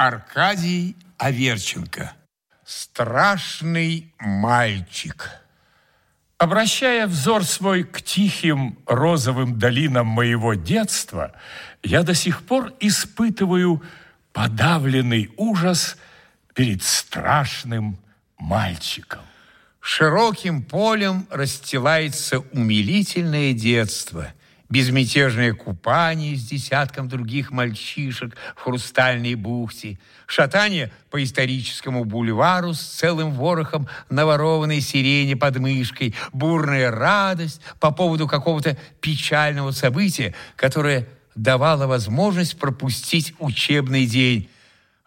Аркадий Аверченко. Страшный мальчик. Обращая взор свой к тихим розовым долинам моего детства, я до сих пор испытываю подавленный ужас перед страшным мальчиком. Широким полем расстилается умилительное детство – безмятежное купание с десятком других мальчишек в хрустальной бухте, шатание по историческому бульвару с целым ворохом наворованной сирени под мышкой, бурная радость по поводу какого-то печального события, которое давало возможность пропустить учебный день.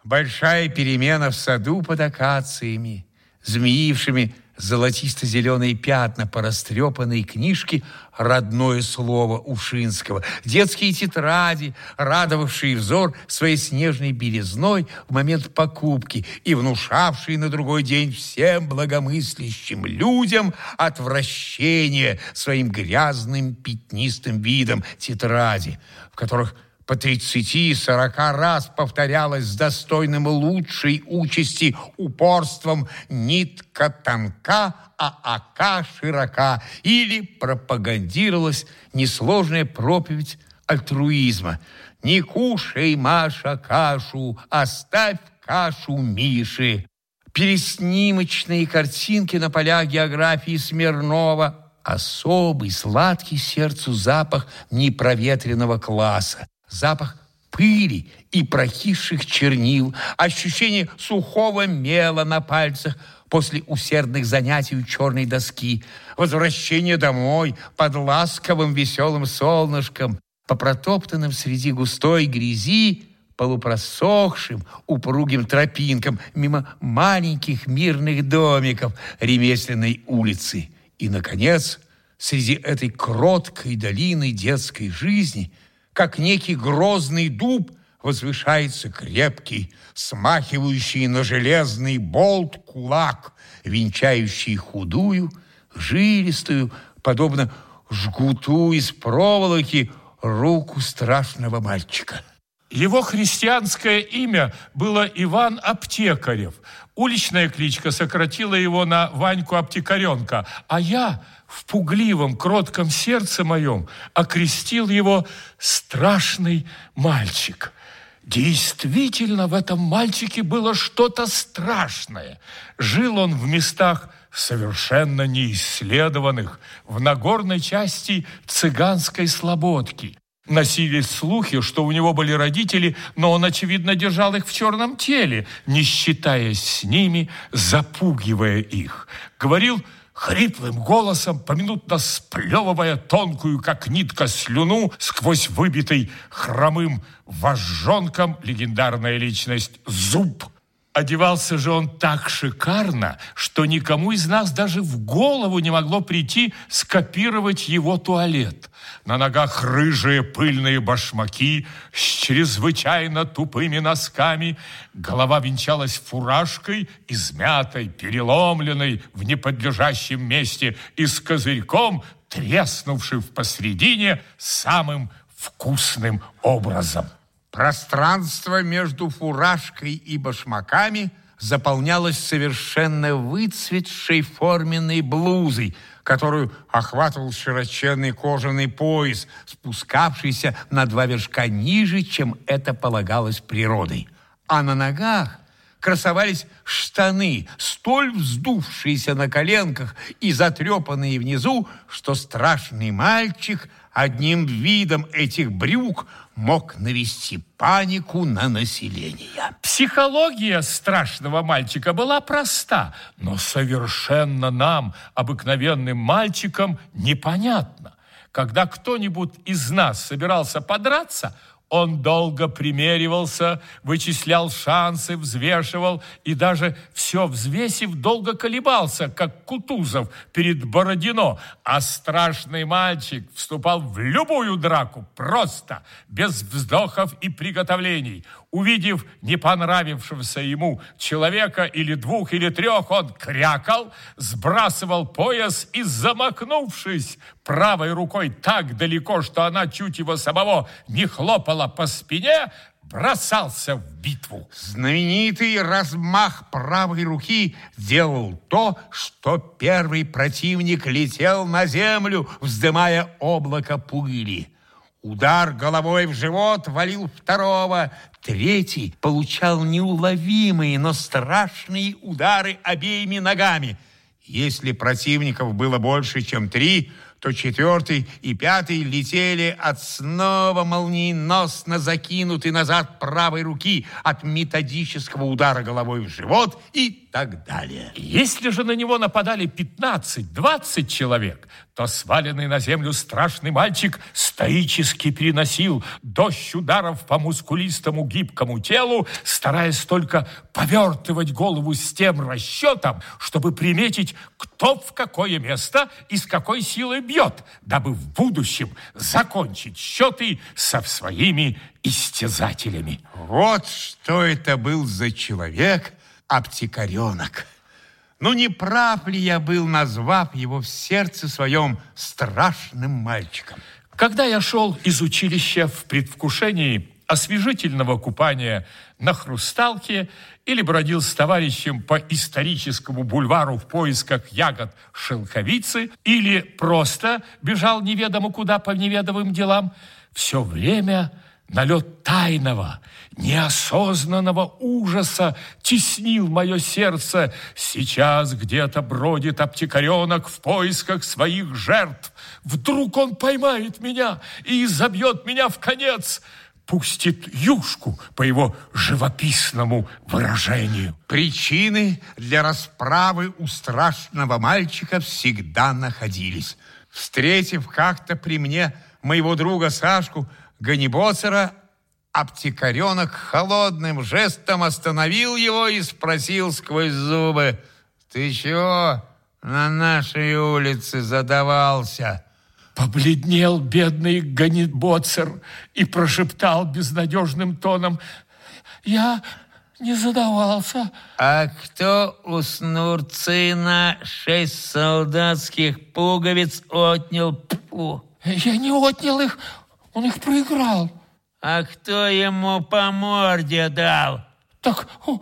Большая перемена в саду под акациями, змеившими золотисто-зеленые пятна по растрепанной книжке «Родное слово Ушинского», детские тетради, радовавшие взор своей снежной белизной в момент покупки и внушавшие на другой день всем благомыслящим людям отвращение своим грязным пятнистым видом тетради, в которых по 30-40 раз повторялось с достойным лучшей участи упорством «нитка тонка, а ока широка» или пропагандировалась несложная проповедь альтруизма. «Не кушай, Маша, кашу, оставь кашу Миши». Переснимочные картинки на полях географии Смирнова – особый сладкий сердцу запах непроветренного класса запах пыли и прокисших чернил, ощущение сухого мела на пальцах после усердных занятий у черной доски, возвращение домой под ласковым веселым солнышком, по протоптанным среди густой грязи, полупросохшим, упругим тропинкам мимо маленьких мирных домиков ремесленной улицы. И, наконец, среди этой кроткой долины детской жизни – как некий грозный дуб, возвышается крепкий, смахивающий на железный болт кулак, венчающий худую, жилистую, подобно жгуту из проволоки, руку страшного мальчика. Его христианское имя было Иван Аптекарев. Уличная кличка сократила его на Ваньку Аптекаренка, а я в пугливом, кротком сердце моем окрестил его страшный мальчик. Действительно, в этом мальчике было что-то страшное. Жил он в местах совершенно неисследованных, в Нагорной части цыганской слободки. Носились слухи, что у него были родители, но он, очевидно, держал их в черном теле, не считаясь с ними, запугивая их. Говорил хриплым голосом, поминутно сплевывая тонкую, как нитка, слюну сквозь выбитый хромым вожжонком легендарная личность Зуб. Одевался же он так шикарно, что никому из нас даже в голову не могло прийти скопировать его туалет. На ногах рыжие пыльные башмаки с чрезвычайно тупыми носками. Голова венчалась фуражкой, измятой, переломленной в неподлежащем месте и с козырьком, треснувшим в посредине самым вкусным образом. Пространство между фуражкой и башмаками заполнялось совершенно выцветшей форменной блузой, которую охватывал широченный кожаный пояс, спускавшийся на два вершка ниже, чем это полагалось природой. А на ногах красовались штаны, столь вздувшиеся на коленках и затрепанные внизу, что страшный мальчик одним видом этих брюк мог навести панику на население. Психология страшного мальчика была проста, но совершенно нам, обыкновенным мальчикам, непонятна. Когда кто-нибудь из нас собирался подраться – он долго примеривался, вычислял шансы, взвешивал и даже все взвесив, долго колебался, как Кутузов перед Бородино. А страшный мальчик вступал в любую драку просто, без вздохов и приготовлений. Увидев не понравившегося ему человека или двух, или трех, он крякал, сбрасывал пояс и, замахнувшись правой рукой так далеко, что она чуть его самого не хлопала по спине, бросался в битву. Знаменитый размах правой руки делал то, что первый противник летел на землю, вздымая облако пыли. Удар головой в живот валил второго. Третий получал неуловимые, но страшные удары обеими ногами. Если противников было больше, чем три, то четвертый и пятый летели от снова молниеносно закинутой назад правой руки от методического удара головой в живот и так далее. Если же на него нападали 15-20 человек, то сваленный на землю страшный мальчик стоически переносил дождь ударов по мускулистому гибкому телу, стараясь только повертывать голову с тем расчетом, чтобы приметить, кто в какое место и с какой силой бьет, дабы в будущем закончить счеты со своими истязателями. Вот что это был за человек, аптекаренок. Ну, не прав ли я был, назвав его в сердце своем страшным мальчиком? Когда я шел из училища в предвкушении освежительного купания на Хрусталке или бродил с товарищем по историческому бульвару в поисках ягод шелковицы, или просто бежал неведомо куда по неведомым делам, все время налет тайного, неосознанного ужаса теснил мое сердце. Сейчас где-то бродит аптекаренок в поисках своих жертв. Вдруг он поймает меня и забьет меня в конец – пустит юшку по его живописному выражению. Причины для расправы у страшного мальчика всегда находились. Встретив как-то при мне моего друга Сашку Ганибоцера, аптекаренок холодным жестом остановил его и спросил сквозь зубы, «Ты чего на нашей улице задавался?» Побледнел бедный Ганибоцер и прошептал безнадежным тоном, «Я не задавался». «А кто у Снурцина шесть солдатских пуговиц отнял?» Пу. «Я не отнял их, он их проиграл». «А кто ему по морде дал?» Так он,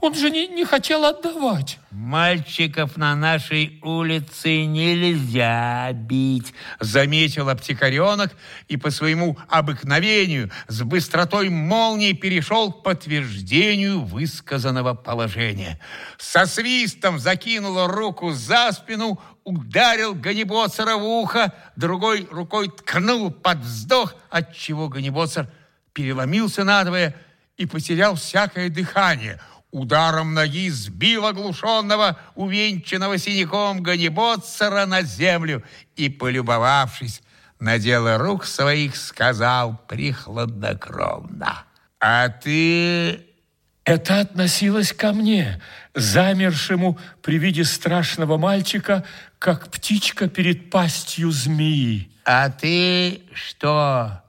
он же не, не хотел отдавать. Мальчиков на нашей улице нельзя бить, заметил аптекаренок и по своему обыкновению с быстротой молнии перешел к подтверждению высказанного положения. Со свистом закинул руку за спину, ударил Ганибоцера в ухо, другой рукой ткнул под вздох, отчего Ганибоцер переломился надвое и потерял всякое дыхание. Ударом ноги сбил оглушенного, увенчанного синяком Ганибоцера на землю и, полюбовавшись на дело рук своих, сказал прихладнокровно. «А ты...» Это относилось ко мне, замершему при виде страшного мальчика, как птичка перед пастью змеи. «А ты что,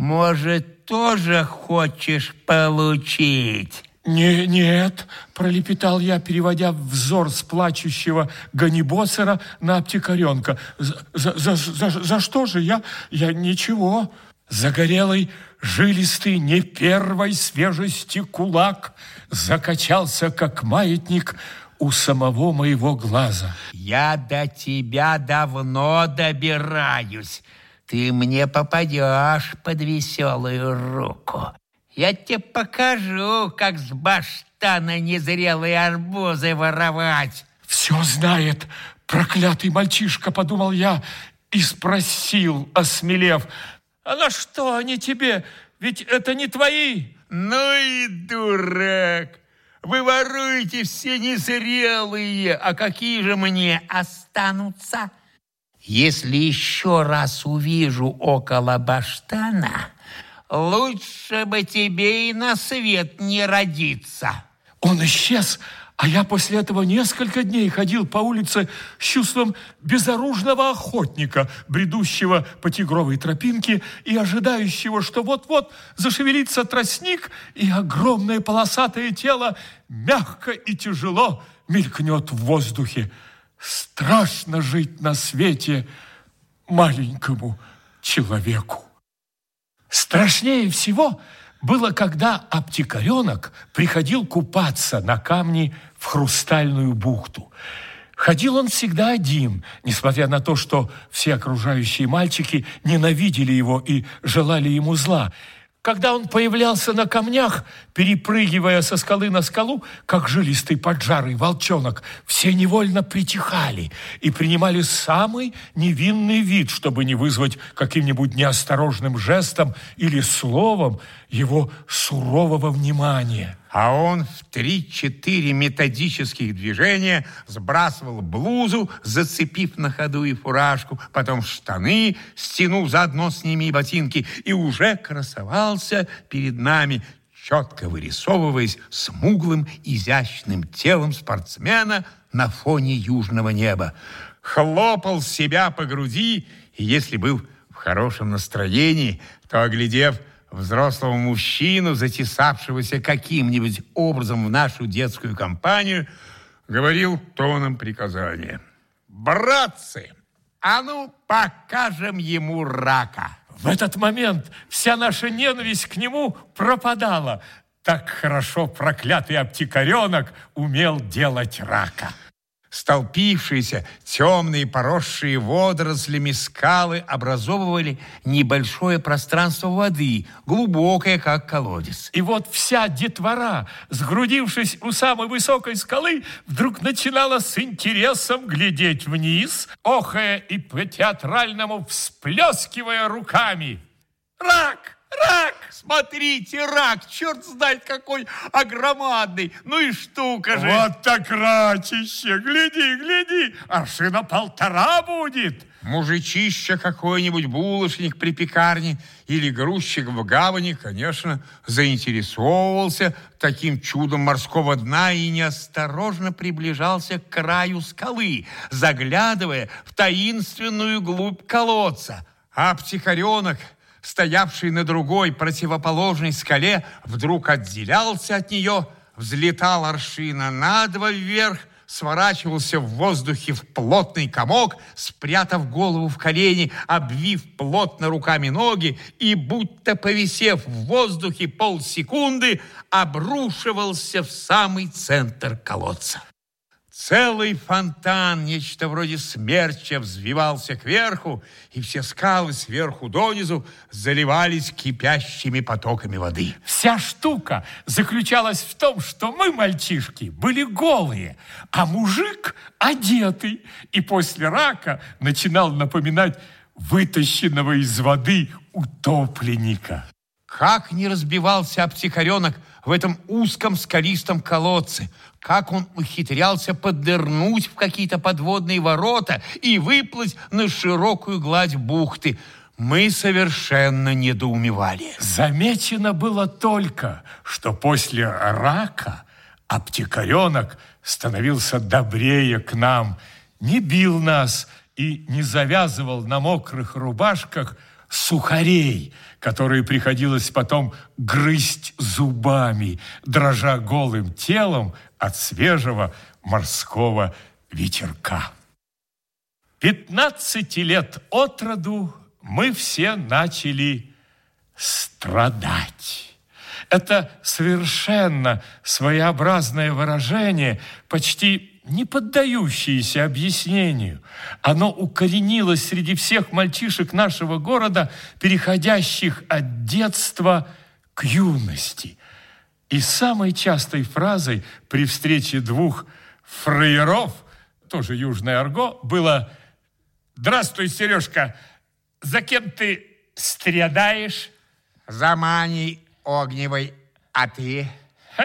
может, тоже хочешь получить?» «Не, «Нет», – пролепетал я, переводя взор с плачущего Ганибоцера на аптекаренка. «За, за, за, за что же я? Я ничего». Загорелый, жилистый, не первой свежести кулак закачался, как маятник, у самого моего глаза. «Я до тебя давно добираюсь», ты мне попадешь под веселую руку. Я тебе покажу, как с баштана незрелые арбузы воровать. Все знает, проклятый мальчишка, подумал я, и спросил, осмелев, а на что они тебе? Ведь это не твои. Ну и дурак. Вы воруете все незрелые, а какие же мне останутся? Если еще раз увижу около баштана, лучше бы тебе и на свет не родиться. Он исчез, а я после этого несколько дней ходил по улице с чувством безоружного охотника, бредущего по тигровой тропинке и ожидающего, что вот-вот зашевелится тростник, и огромное полосатое тело мягко и тяжело мелькнет в воздухе. Страшно жить на свете маленькому человеку. Страшнее всего было, когда аптекаренок приходил купаться на камни в Хрустальную бухту. Ходил он всегда один, несмотря на то, что все окружающие мальчики ненавидели его и желали ему зла. Когда он появлялся на камнях, перепрыгивая со скалы на скалу, как жилистый поджарый волчонок, все невольно притихали и принимали самый невинный вид, чтобы не вызвать каким-нибудь неосторожным жестом или словом его сурового внимания. А он в три-четыре методических движения сбрасывал блузу, зацепив на ходу и фуражку, потом штаны, стянув заодно с ними и ботинки, и уже красовался перед нами, четко вырисовываясь смуглым, изящным телом спортсмена на фоне южного неба. Хлопал себя по груди, и если был в хорошем настроении, то, оглядев взрослого мужчину, затесавшегося каким-нибудь образом в нашу детскую компанию, говорил тоном приказания. «Братцы, а ну покажем ему рака!» В этот момент вся наша ненависть к нему пропадала. Так хорошо проклятый аптекаренок умел делать рака. Столпившиеся, темные, поросшие водорослями скалы образовывали небольшое пространство воды, глубокое, как колодец. И вот вся детвора, сгрудившись у самой высокой скалы, вдруг начинала с интересом глядеть вниз, охая и по-театральному всплескивая руками. «Рак! Рак! Смотрите, рак! Черт знает какой огромадный! Ну и штука же!» «Вот так рачище! Гляди, гляди! Аршина полтора будет!» Мужичище какой-нибудь, булочник при пекарне или грузчик в гавани, конечно, заинтересовывался таким чудом морского дна и неосторожно приближался к краю скалы, заглядывая в таинственную глубь колодца. А птихаренок стоявший на другой противоположной скале, вдруг отделялся от нее, взлетал аршина надво вверх, сворачивался в воздухе в плотный комок, спрятав голову в колени, обвив плотно руками ноги и, будто повисев в воздухе полсекунды, обрушивался в самый центр колодца. Целый фонтан, нечто вроде смерча, взвивался кверху, и все скалы сверху донизу заливались кипящими потоками воды. Вся штука заключалась в том, что мы, мальчишки, были голые, а мужик одетый, и после рака начинал напоминать вытащенного из воды утопленника. Как не разбивался обтихаренок в этом узком скалистом колодце, как он ухитрялся поддырнуть в какие-то подводные ворота и выплыть на широкую гладь бухты. Мы совершенно недоумевали. Замечено было только, что после рака аптекаренок становился добрее к нам, не бил нас и не завязывал на мокрых рубашках сухарей, которые приходилось потом грызть зубами, дрожа голым телом от свежего морского ветерка. Пятнадцати лет от роду мы все начали страдать. Это совершенно своеобразное выражение, почти не поддающееся объяснению. Оно укоренилось среди всех мальчишек нашего города, переходящих от детства к юности. И самой частой фразой при встрече двух фраеров, тоже южное арго, было «Здравствуй, Сережка, за кем ты страдаешь?» «За Маней Огневой, а ты?» а,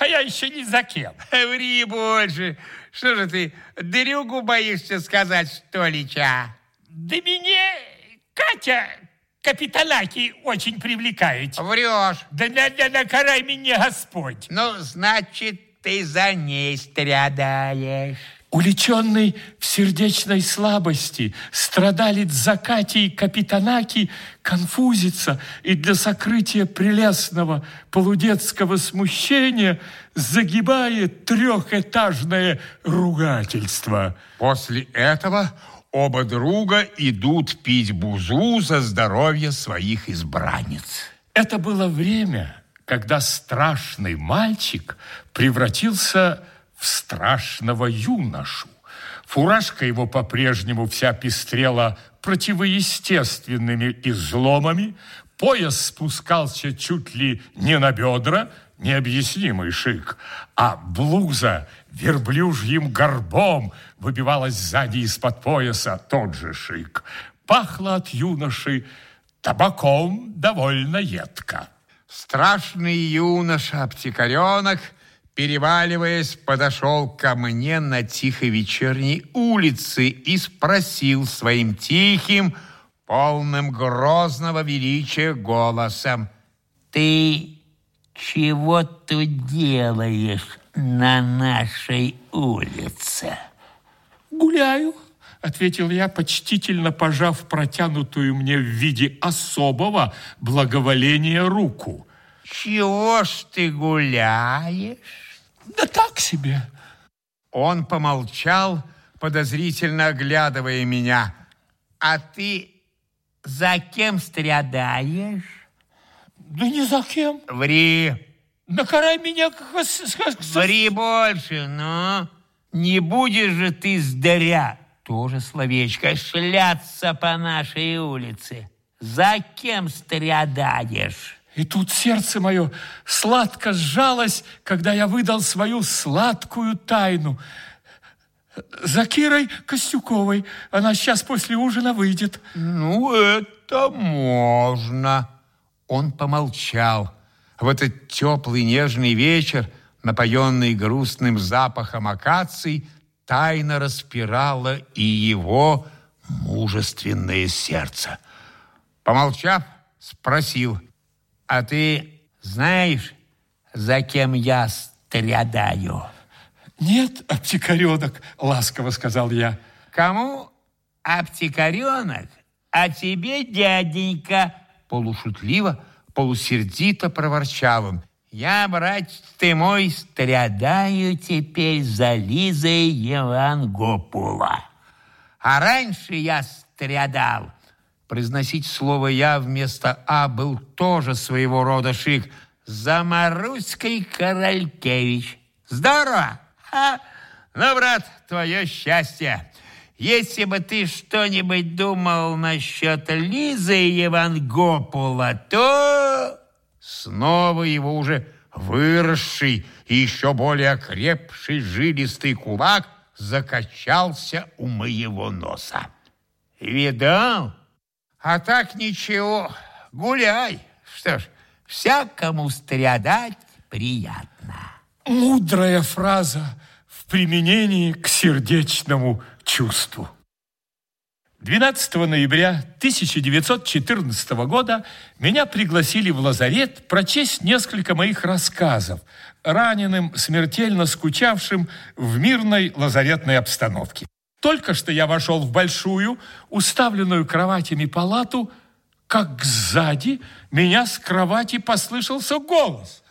а я еще не за кем. Ври больше. Что же ты, дрюгу боишься сказать, что ли, ча? Да меня Катя Капиталаки очень привлекает. Врешь. Да, да, да, накарай меня Господь. Ну, значит, ты за ней страдаешь. Уличенный в сердечной слабости, страдалец Закатий Капитанаки конфузится и для сокрытия прелестного полудетского смущения загибает трехэтажное ругательство. После этого оба друга идут пить бузу за здоровье своих избранниц. Это было время, когда страшный мальчик превратился в страшного юношу. Фуражка его по-прежнему вся пестрела противоестественными изломами, пояс спускался чуть ли не на бедра, необъяснимый шик, а блуза верблюжьим горбом выбивалась сзади из-под пояса, тот же шик. Пахло от юноши табаком довольно едко. Страшный юноша-аптекаренок, переваливаясь, подошел ко мне на тихой вечерней улице и спросил своим тихим, полным грозного величия голосом, «Ты чего тут делаешь на нашей улице?» «Гуляю», — ответил я, почтительно пожав протянутую мне в виде особого благоволения руку. «Чего ж ты гуляешь?» «Да так себе». Он помолчал, подозрительно оглядывая меня. «А ты за кем страдаешь?» «Да ни за кем». «Ври». «Накарай меня, Ври больше, но не будешь же ты здаря, тоже словечко, шляться по нашей улице. За кем страдаешь?» И тут сердце мое сладко сжалось, когда я выдал свою сладкую тайну. За Кирой Костюковой. Она сейчас после ужина выйдет. Ну, это можно. Он помолчал. В этот теплый нежный вечер, напоенный грустным запахом акаций, тайно распирало и его мужественное сердце. Помолчав, спросил, «А ты знаешь, за кем я страдаю?» «Нет, аптекаренок», — ласково сказал я. «Кому аптекаренок, а тебе дяденька?» Полушутливо, полусердито проворчал он. «Я, брат ты мой, страдаю теперь за Лизой Евангопула. А раньше я страдал». Произносить слово «я» вместо «а» был тоже своего рода шик. «За Маруськой Королькевич». Здорово! Ха! Ну, брат, твое счастье. Если бы ты что-нибудь думал насчет Лизы Евангопула, то снова его уже выросший и еще более окрепший жилистый кулак закачался у моего носа. Видал? А так ничего, гуляй. Что ж, всякому страдать приятно. Мудрая фраза в применении к сердечному чувству. 12 ноября 1914 года меня пригласили в лазарет прочесть несколько моих рассказов раненым, смертельно скучавшим в мирной лазаретной обстановке. Только что я вошел в большую, уставленную кроватями палату, как сзади меня с кровати послышался голос.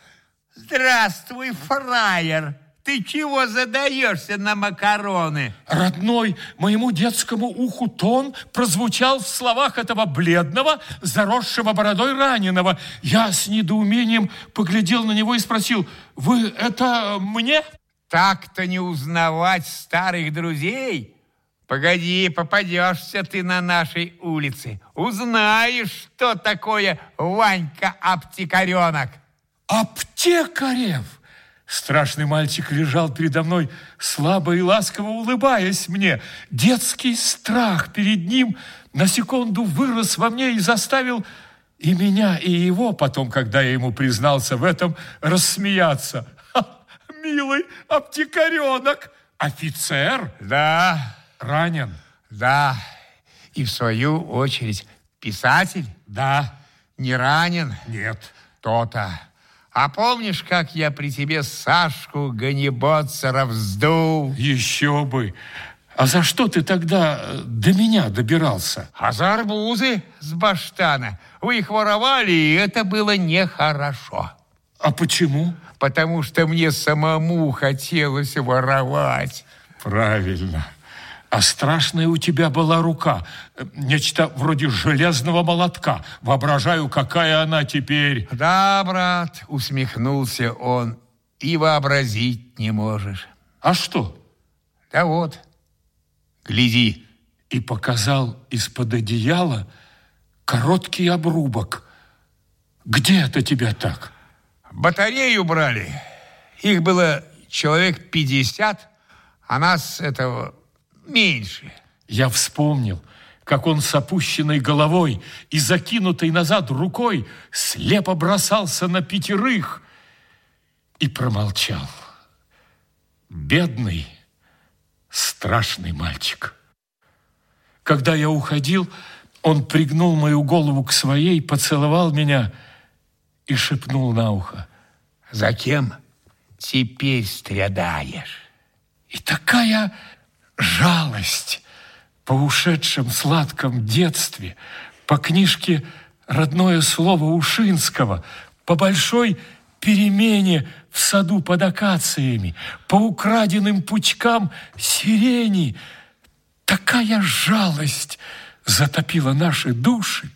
Здравствуй, фраер! Ты чего задаешься на макароны? Родной, моему детскому уху тон прозвучал в словах этого бледного, заросшего бородой раненого. Я с недоумением поглядел на него и спросил, «Вы это мне?» Так-то не узнавать старых друзей? Погоди, попадешься ты на нашей улице. Узнаешь, что такое Ванька-аптекаренок. Аптекарев! Страшный мальчик лежал передо мной, слабо и ласково улыбаясь мне. Детский страх перед ним на секунду вырос во мне и заставил и меня, и его, потом, когда я ему признался в этом, рассмеяться. Ха, милый аптекаренок! Офицер? Да. Ранен? Да. И в свою очередь писатель? Да. Не ранен? Нет. То-то. А помнишь, как я при тебе Сашку Ганеботцера вздул? Еще бы. А за что ты тогда э, до меня добирался? А за арбузы с баштана. Вы их воровали, и это было нехорошо. А почему? Потому что мне самому хотелось воровать. Правильно. А страшная у тебя была рука, нечто вроде железного молотка. Воображаю, какая она теперь. Да, брат, усмехнулся он, и вообразить не можешь. А что? Да вот, гляди. И показал из-под одеяла короткий обрубок. Где это тебя так? Батарею брали. Их было человек 50, а нас этого меньше. Я вспомнил, как он с опущенной головой и закинутой назад рукой слепо бросался на пятерых и промолчал. Бедный, страшный мальчик. Когда я уходил, он пригнул мою голову к своей, поцеловал меня и шепнул на ухо. «За кем теперь страдаешь?» И такая жалость по ушедшем сладком детстве, по книжке «Родное слово Ушинского», по большой перемене в саду под акациями, по украденным пучкам сирени. Такая жалость затопила наши души,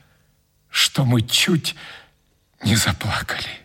что мы чуть не заплакали.